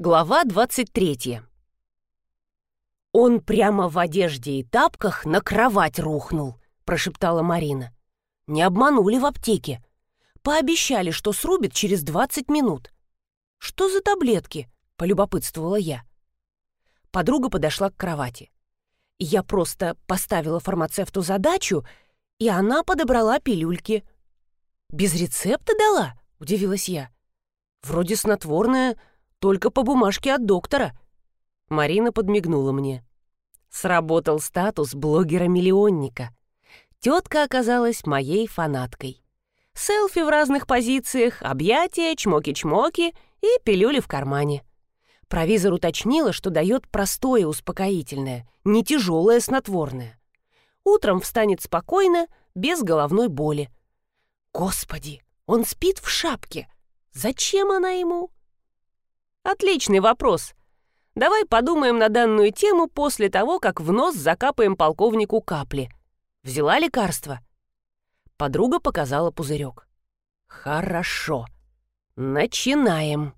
Глава 23 «Он прямо в одежде и тапках на кровать рухнул», — прошептала Марина. «Не обманули в аптеке. Пообещали, что срубит через 20 минут». «Что за таблетки?» — полюбопытствовала я. Подруга подошла к кровати. Я просто поставила фармацевту задачу, и она подобрала пилюльки. «Без рецепта дала?» — удивилась я. «Вроде снотворное, только по бумажке от доктора». Марина подмигнула мне. Сработал статус блогера-миллионника. Тетка оказалась моей фанаткой. Селфи в разных позициях, объятия, чмоки-чмоки и пилюли в кармане. Провизор уточнила, что дает простое успокоительное, не тяжелое снотворное. Утром встанет спокойно, без головной боли. Господи, он спит в шапке. Зачем она ему? Отличный вопрос. Давай подумаем на данную тему после того, как в нос закапаем полковнику капли. Взяла лекарство? Подруга показала пузырек. Хорошо. Начинаем.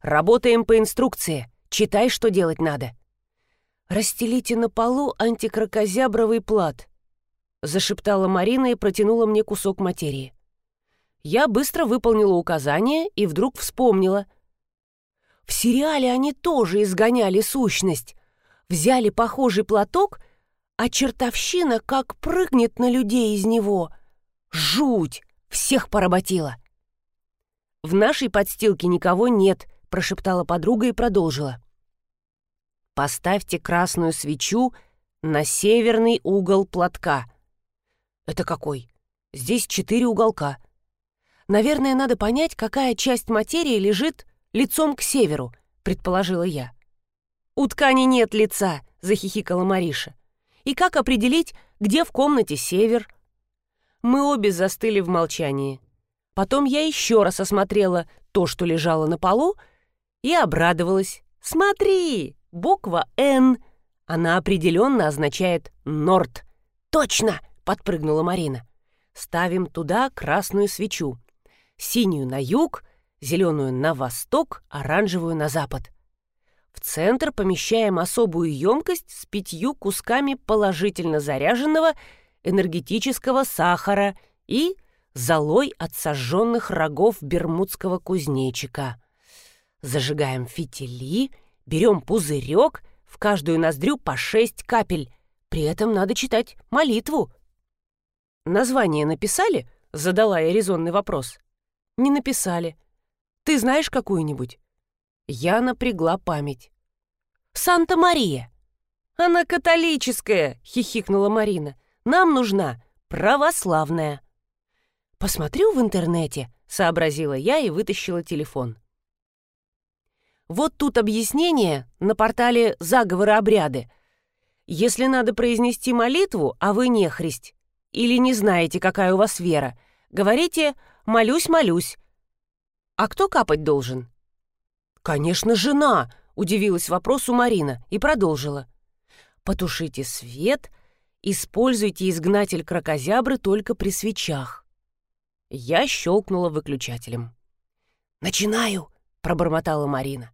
Работаем по инструкции. Читай, что делать надо. Расстелите на полу антикрокозябровый плат. Зашептала Марина и протянула мне кусок материи. Я быстро выполнила указание и вдруг вспомнила — в сериале они тоже изгоняли сущность. Взяли похожий платок, а чертовщина как прыгнет на людей из него. Жуть! Всех поработила. «В нашей подстилке никого нет», — прошептала подруга и продолжила. «Поставьте красную свечу на северный угол платка». «Это какой? Здесь четыре уголка. Наверное, надо понять, какая часть материи лежит лицом к северу», — предположила я. «У ткани нет лица», — захихикала Мариша. «И как определить, где в комнате север?» Мы обе застыли в молчании. Потом я еще раз осмотрела то, что лежало на полу, и обрадовалась. «Смотри, буква «Н». Она определенно означает «Норд». «Точно!» — подпрыгнула Марина. «Ставим туда красную свечу. Синюю на юг, зеленую на восток, оранжевую на запад. В центр помещаем особую емкость с пятью кусками положительно заряженного энергетического сахара и золой от сожженных рогов бермудского кузнечика. Зажигаем фитили, берем пузырек, в каждую ноздрю по шесть капель. При этом надо читать молитву. «Название написали?» — задала я резонный вопрос. «Не написали. Ты знаешь какую-нибудь?» Я напрягла память. «Санта-Мария!» «Она католическая!» — хихикнула Марина. «Нам нужна православная!» «Посмотрю в интернете», — сообразила я и вытащила телефон. Вот тут объяснение на портале «Заговоры обряды». Если надо произнести молитву, а вы не христ, или не знаете, какая у вас вера, говорите «молюсь-молюсь», «А кто капать должен?» «Конечно, жена!» — удивилась вопросу Марина и продолжила. «Потушите свет, используйте изгнатель крокозябры только при свечах». Я щелкнула выключателем. «Начинаю!» — пробормотала Марина.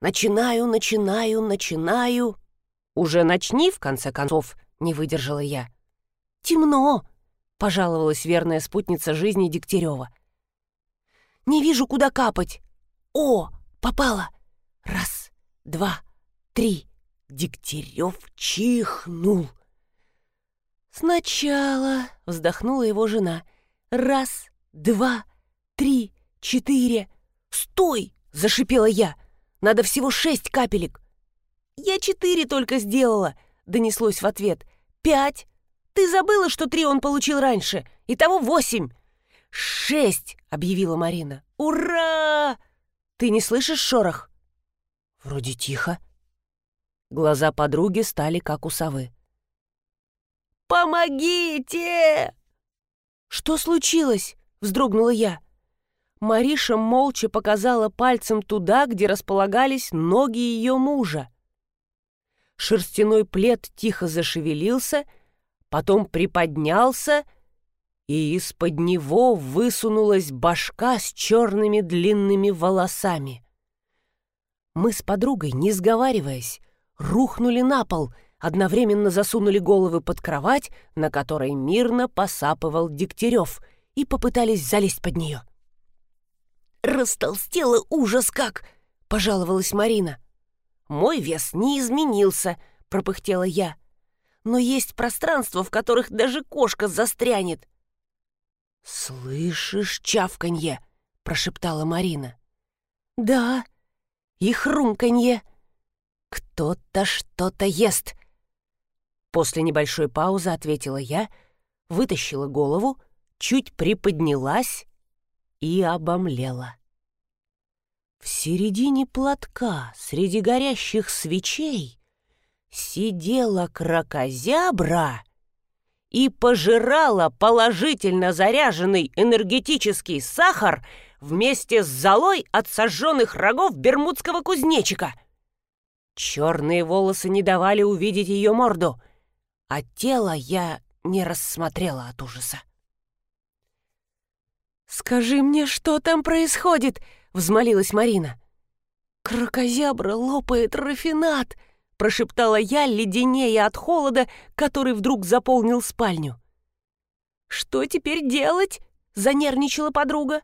«Начинаю, начинаю, начинаю!» «Уже начни, в конце концов!» — не выдержала я. «Темно!» — пожаловалась верная спутница жизни Дегтярева. Не вижу, куда капать. О, попала. Раз, два, три. Дегтярев чихнул. «Сначала», — вздохнула его жена. «Раз, два, три, четыре». «Стой!» — зашипела я. «Надо всего шесть капелек». «Я четыре только сделала», — донеслось в ответ. «Пять. Ты забыла, что три он получил раньше. Итого восемь. «Шесть!» — объявила Марина. «Ура!» «Ты не слышишь шорох?» «Вроде тихо». Глаза подруги стали как у совы. «Помогите!» «Что случилось?» — вздрогнула я. Мариша молча показала пальцем туда, где располагались ноги ее мужа. Шерстяной плед тихо зашевелился, потом приподнялся — и из-под него высунулась башка с черными длинными волосами. Мы с подругой, не сговариваясь, рухнули на пол, одновременно засунули головы под кровать, на которой мирно посапывал Дегтярев, и попытались залезть под нее. «Растолстела ужас как!» — пожаловалась Марина. «Мой вес не изменился», — пропыхтела я. «Но есть пространства, в которых даже кошка застрянет». «Слышишь чавканье?» — прошептала Марина. «Да, и хрумканье. Кто-то что-то ест». После небольшой паузы ответила я, вытащила голову, чуть приподнялась и обомлела. В середине платка, среди горящих свечей, сидела крокозябра и пожирала положительно заряженный энергетический сахар вместе с золой от сожженных рогов бермудского кузнечика. Черные волосы не давали увидеть ее морду, а тело я не рассмотрела от ужаса. «Скажи мне, что там происходит?» — взмолилась Марина. «Крокозябра лопает рафинат!» — прошептала я, леденея от холода, который вдруг заполнил спальню. «Что теперь делать?» — занервничала подруга.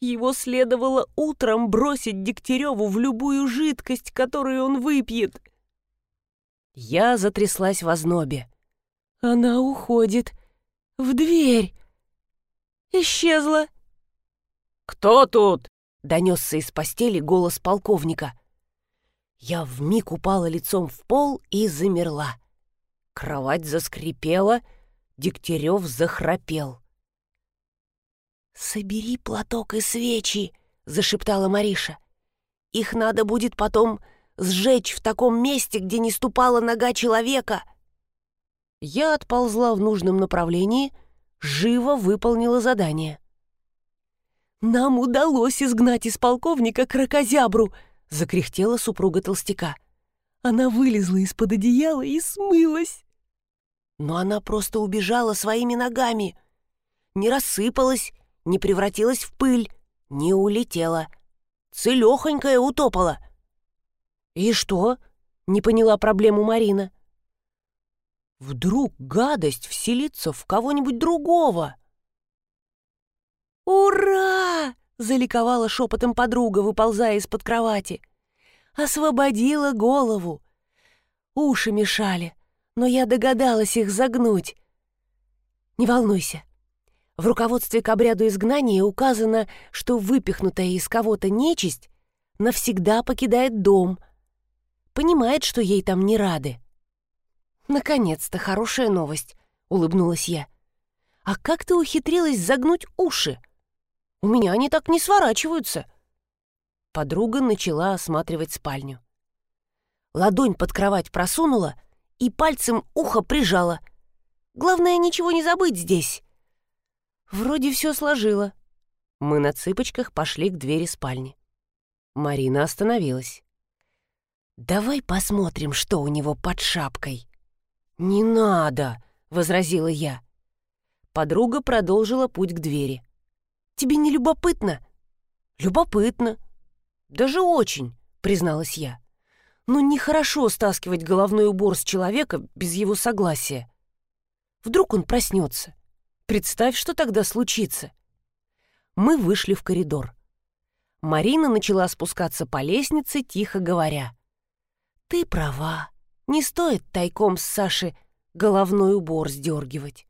«Его следовало утром бросить Дегтяреву в любую жидкость, которую он выпьет». Я затряслась в ознобе. «Она уходит. В дверь!» исчезла». «Кто тут?» — донесся из постели голос полковника. Я вмиг упала лицом в пол и замерла. Кровать заскрипела, Дегтярев захрапел. «Собери платок и свечи», — зашептала Мариша. «Их надо будет потом сжечь в таком месте, где не ступала нога человека». Я отползла в нужном направлении — живо выполнила задание. «Нам удалось изгнать из полковника крокозябру!» — закряхтела супруга толстяка. Она вылезла из-под одеяла и смылась. Но она просто убежала своими ногами. Не рассыпалась, не превратилась в пыль, не улетела. Целехонькая утопала. «И что?» — не поняла проблему Марина. Вдруг гадость вселится в кого-нибудь другого? «Ура!» — заликовала шепотом подруга, выползая из-под кровати. Освободила голову. Уши мешали, но я догадалась их загнуть. Не волнуйся. В руководстве к обряду изгнания указано, что выпихнутая из кого-то нечисть навсегда покидает дом. Понимает, что ей там не рады. «Наконец-то хорошая новость», — улыбнулась я. «А как ты ухитрилась загнуть уши? У меня они так не сворачиваются». Подруга начала осматривать спальню. Ладонь под кровать просунула и пальцем ухо прижала. Главное, ничего не забыть здесь. Вроде все сложила. Мы на цыпочках пошли к двери спальни. Марина остановилась. «Давай посмотрим, что у него под шапкой». «Не надо!» — возразила я. Подруга продолжила путь к двери. «Тебе не любопытно?» «Любопытно. Даже очень», — призналась я. «Но нехорошо стаскивать головной убор с человека без его согласия. Вдруг он проснется. Представь, что тогда случится». Мы вышли в коридор. Марина начала спускаться по лестнице, тихо говоря. «Ты права. Не стоит тайком с Саши головной убор сдергивать.